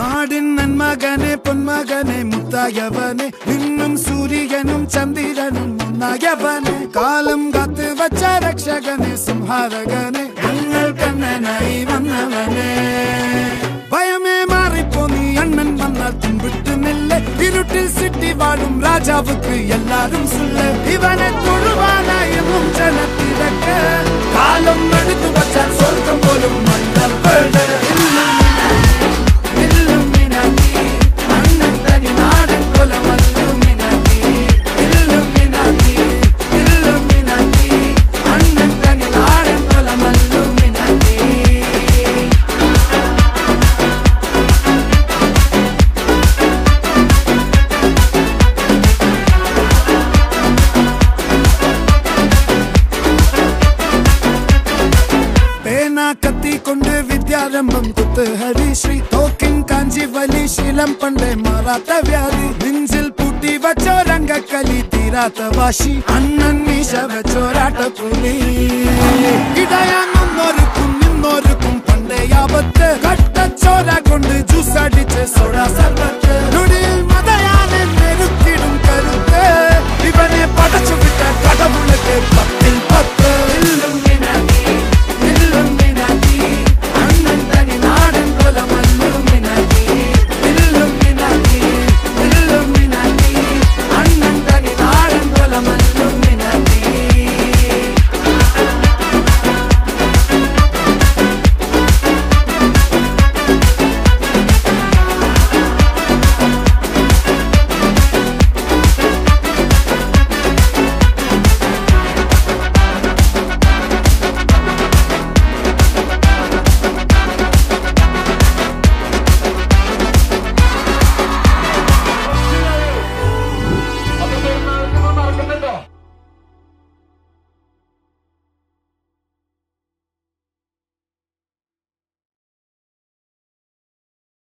നാടിൻ നന്മകനെ പൊന്മകനെ മുത്തായവനെ നിന്നും സൂര്യനും ചന്ദ്രനും ഒന്നായവനെ കാലം കാത്ത് വച്ച രക്ഷകനെ സംഹാരകനെ ഞങ്ങൾ കണ്ണനായി വന്നവനെ. ராஜாவுக்கு எல்லாரும் சொல்ல இவனை தொழுவானாயும் ஜனத்திறக்க காலம் പേന കത്തിക്കൊണ്ട് വിദ്യാരംഭം കുത്ത് ഹരിശ്രീ തോക്കിൻ കാഞ്ചി വലി ശീലം പണ്ടേ മാറാത്ത വ്യാധി നെഞ്ചിൽ പൂട്ടി വച്ചോരംഗക്കലി തീരാത്ത വാശി അണ്ണൻ മീശ വെച്ചോരാട്ട പുലി ഇടയാങ്ങൊന്നൊരുക്കും നിന്നൊരുക്കും പണ്ടേ ആപത്ത് കട്ടച്ചോര കൊണ്ട് ജ്യൂസ് അടിച്ച് സോഡ സർബത്ത്